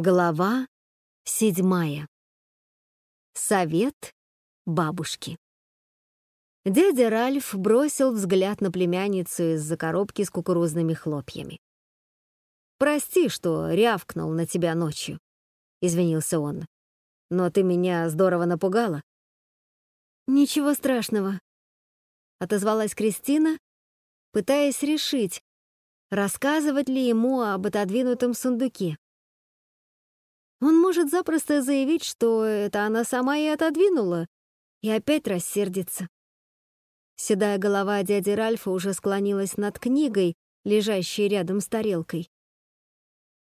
Глава седьмая. Совет бабушки. Дядя Ральф бросил взгляд на племянницу из-за коробки с кукурузными хлопьями. «Прости, что рявкнул на тебя ночью», — извинился он. «Но ты меня здорово напугала». «Ничего страшного», — отозвалась Кристина, пытаясь решить, рассказывать ли ему об отодвинутом сундуке. Он может запросто заявить, что это она сама и отодвинула, и опять рассердится. Седая голова дяди Ральфа уже склонилась над книгой, лежащей рядом с тарелкой.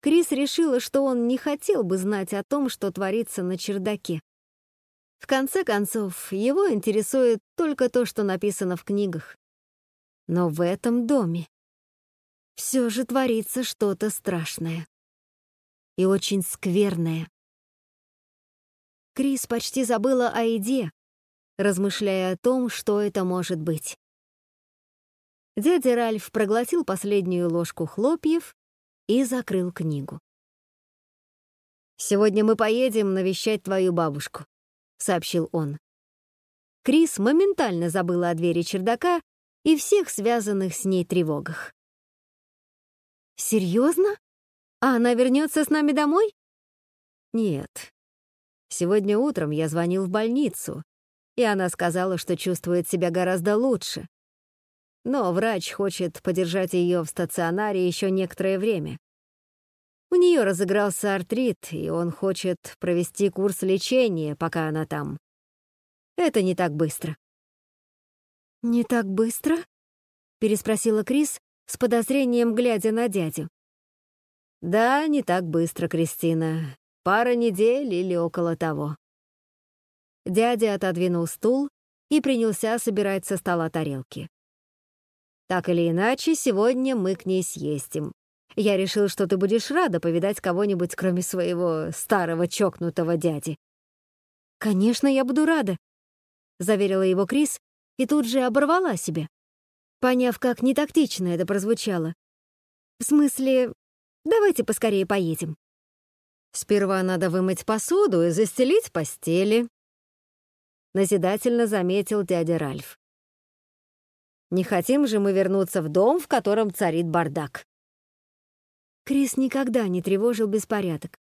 Крис решила, что он не хотел бы знать о том, что творится на чердаке. В конце концов, его интересует только то, что написано в книгах. Но в этом доме все же творится что-то страшное и очень скверное. Крис почти забыла о еде, размышляя о том, что это может быть. Дядя Ральф проглотил последнюю ложку хлопьев и закрыл книгу. «Сегодня мы поедем навещать твою бабушку», — сообщил он. Крис моментально забыла о двери чердака и всех связанных с ней тревогах. «Серьезно?» А она вернется с нами домой? Нет. Сегодня утром я звонил в больницу, и она сказала, что чувствует себя гораздо лучше. Но врач хочет подержать ее в стационаре еще некоторое время. У нее разыгрался артрит, и он хочет провести курс лечения, пока она там. Это не так быстро. «Не так быстро?» — переспросила Крис с подозрением, глядя на дядю. «Да, не так быстро, Кристина. Пара недель или около того». Дядя отодвинул стул и принялся собирать со стола тарелки. «Так или иначе, сегодня мы к ней съездим. Я решил, что ты будешь рада повидать кого-нибудь, кроме своего старого чокнутого дяди». «Конечно, я буду рада», — заверила его Крис и тут же оборвала себя, поняв, как нетактично это прозвучало. В смысле, Давайте поскорее поедем. Сперва надо вымыть посуду и застелить постели. Назидательно заметил дядя Ральф. Не хотим же мы вернуться в дом, в котором царит бардак. Крис никогда не тревожил беспорядок,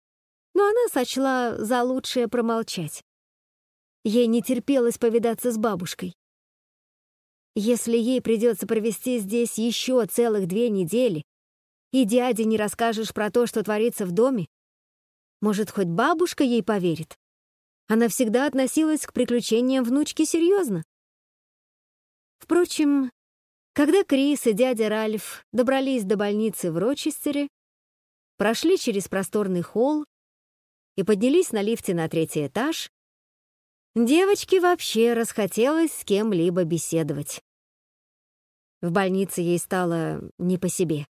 но она сочла за лучшее промолчать. Ей не терпелось повидаться с бабушкой. Если ей придется провести здесь еще целых две недели, и дяде не расскажешь про то, что творится в доме? Может, хоть бабушка ей поверит? Она всегда относилась к приключениям внучки серьезно. Впрочем, когда Крис и дядя Ральф добрались до больницы в Рочестере, прошли через просторный холл и поднялись на лифте на третий этаж, девочке вообще расхотелось с кем-либо беседовать. В больнице ей стало не по себе.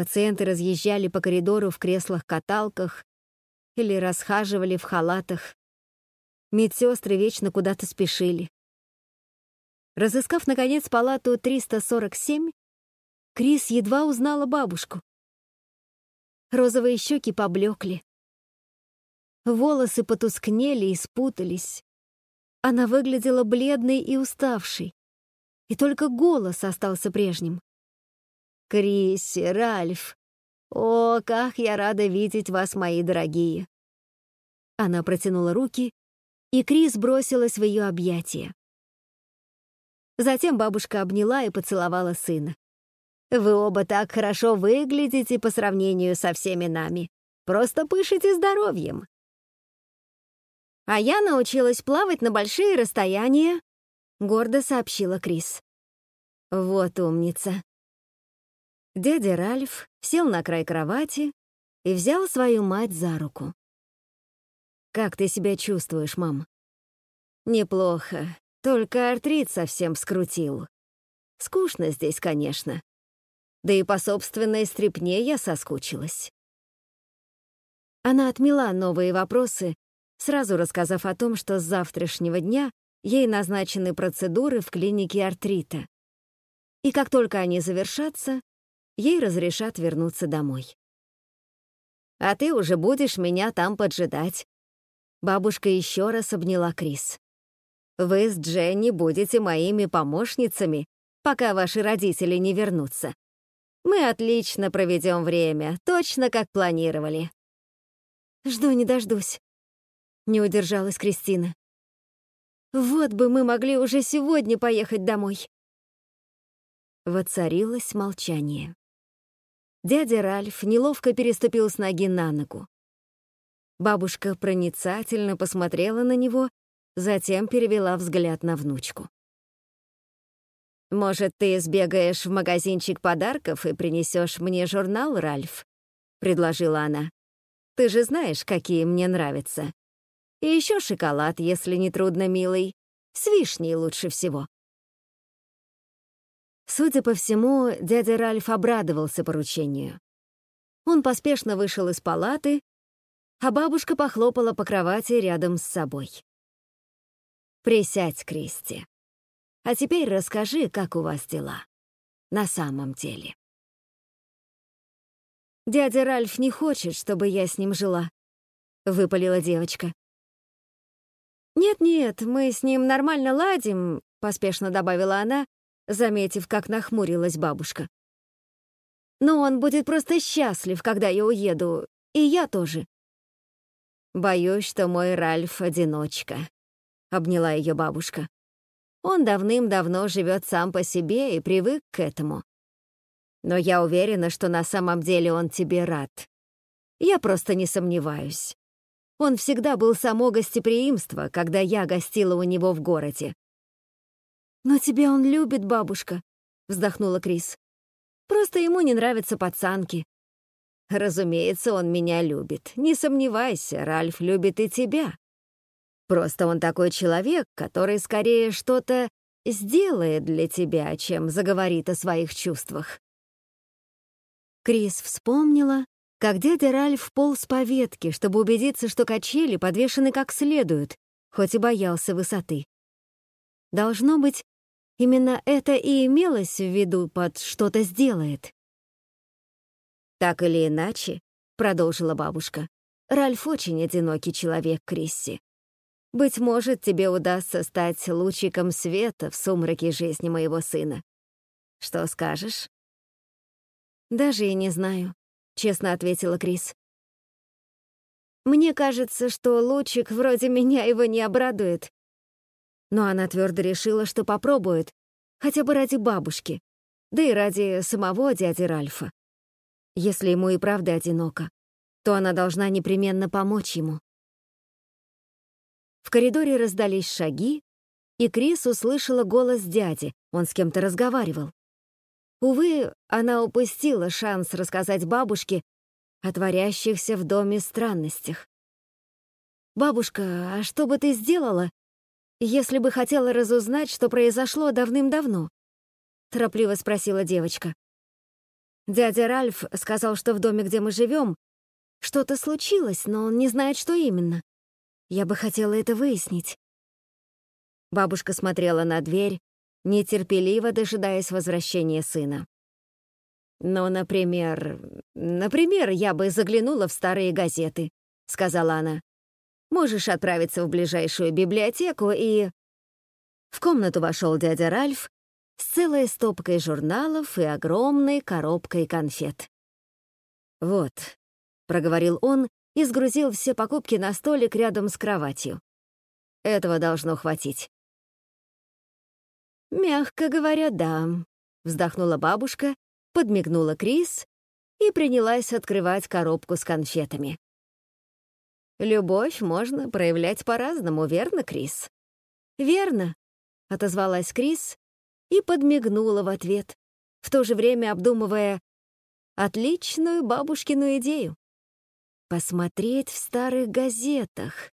Пациенты разъезжали по коридору в креслах-каталках или расхаживали в халатах. Медсестры вечно куда-то спешили. Разыскав, наконец, палату 347, Крис едва узнала бабушку. Розовые щеки поблекли. Волосы потускнели и спутались. Она выглядела бледной и уставшей, и только голос остался прежним. Крисси, Ральф. О, как я рада видеть вас, мои дорогие. Она протянула руки, и Крис бросилась в ее объятия. Затем бабушка обняла и поцеловала сына. «Вы оба так хорошо выглядите по сравнению со всеми нами. Просто пышите здоровьем». «А я научилась плавать на большие расстояния», — гордо сообщила Крис. «Вот умница. Дядя Ральф сел на край кровати и взял свою мать за руку. «Как ты себя чувствуешь, мам?» «Неплохо, только артрит совсем скрутил. Скучно здесь, конечно. Да и по собственной стрепне я соскучилась». Она отмела новые вопросы, сразу рассказав о том, что с завтрашнего дня ей назначены процедуры в клинике артрита. И как только они завершатся, ей разрешат вернуться домой. а ты уже будешь меня там поджидать». Бабушка еще раз обняла Крис. «Вы с Дженни будете моими помощницами, пока ваши родители не вернутся. Мы отлично проведем время, точно как планировали». «Жду не дождусь», — не удержалась Кристина. «Вот бы мы могли уже сегодня поехать домой». Воцарилось молчание. Дядя Ральф неловко переступил с ноги на ногу. Бабушка проницательно посмотрела на него, затем перевела взгляд на внучку. «Может, ты сбегаешь в магазинчик подарков и принесешь мне журнал, Ральф?» — предложила она. «Ты же знаешь, какие мне нравятся. И еще шоколад, если не трудно, милый. С вишней лучше всего». Судя по всему, дядя Ральф обрадовался поручению. Он поспешно вышел из палаты а бабушка похлопала по кровати рядом с собой. «Присядь, Кристи. А теперь расскажи, как у вас дела. На самом деле». «Дядя Ральф не хочет, чтобы я с ним жила», — выпалила девочка. «Нет-нет, мы с ним нормально ладим», — поспешно добавила она, заметив, как нахмурилась бабушка. «Но он будет просто счастлив, когда я уеду, и я тоже. «Боюсь, что мой Ральф — одиночка», — обняла ее бабушка. «Он давным-давно живет сам по себе и привык к этому. Но я уверена, что на самом деле он тебе рад. Я просто не сомневаюсь. Он всегда был само гостеприимство, когда я гостила у него в городе». «Но тебя он любит, бабушка», — вздохнула Крис. «Просто ему не нравятся пацанки. Разумеется, он меня любит. Не сомневайся, Ральф любит и тебя. Просто он такой человек, который скорее что-то сделает для тебя, чем заговорит о своих чувствах. Крис вспомнила, как дядя Ральф полз по ветке, чтобы убедиться, что качели подвешены как следует, хоть и боялся высоты. Должно быть, именно это и имелось в виду под «что-то сделает». «Так или иначе», — продолжила бабушка, «Ральф очень одинокий человек, Крисси. Быть может, тебе удастся стать лучиком света в сумраке жизни моего сына. Что скажешь?» «Даже и не знаю», — честно ответила Крис. «Мне кажется, что лучик вроде меня его не обрадует». Но она твердо решила, что попробует, хотя бы ради бабушки, да и ради самого дяди Ральфа. Если ему и правда одиноко, то она должна непременно помочь ему. В коридоре раздались шаги, и Крис услышала голос дяди, он с кем-то разговаривал. Увы, она упустила шанс рассказать бабушке о творящихся в доме странностях. «Бабушка, а что бы ты сделала, если бы хотела разузнать, что произошло давным-давно?» — торопливо спросила девочка. Дядя Ральф сказал, что в доме, где мы живем, что-то случилось, но он не знает, что именно. Я бы хотела это выяснить. Бабушка смотрела на дверь, нетерпеливо дожидаясь возвращения сына. «Ну, например... Например, я бы заглянула в старые газеты», — сказала она. «Можешь отправиться в ближайшую библиотеку и...» В комнату вошел дядя Ральф с целой стопкой журналов и огромной коробкой конфет. «Вот», — проговорил он и сгрузил все покупки на столик рядом с кроватью. «Этого должно хватить». «Мягко говоря, да», — вздохнула бабушка, подмигнула Крис и принялась открывать коробку с конфетами. «Любовь можно проявлять по-разному, верно, Крис?» «Верно», — отозвалась Крис и подмигнула в ответ, в то же время обдумывая отличную бабушкину идею. Посмотреть в старых газетах.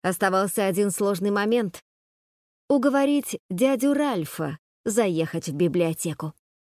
Оставался один сложный момент — уговорить дядю Ральфа заехать в библиотеку.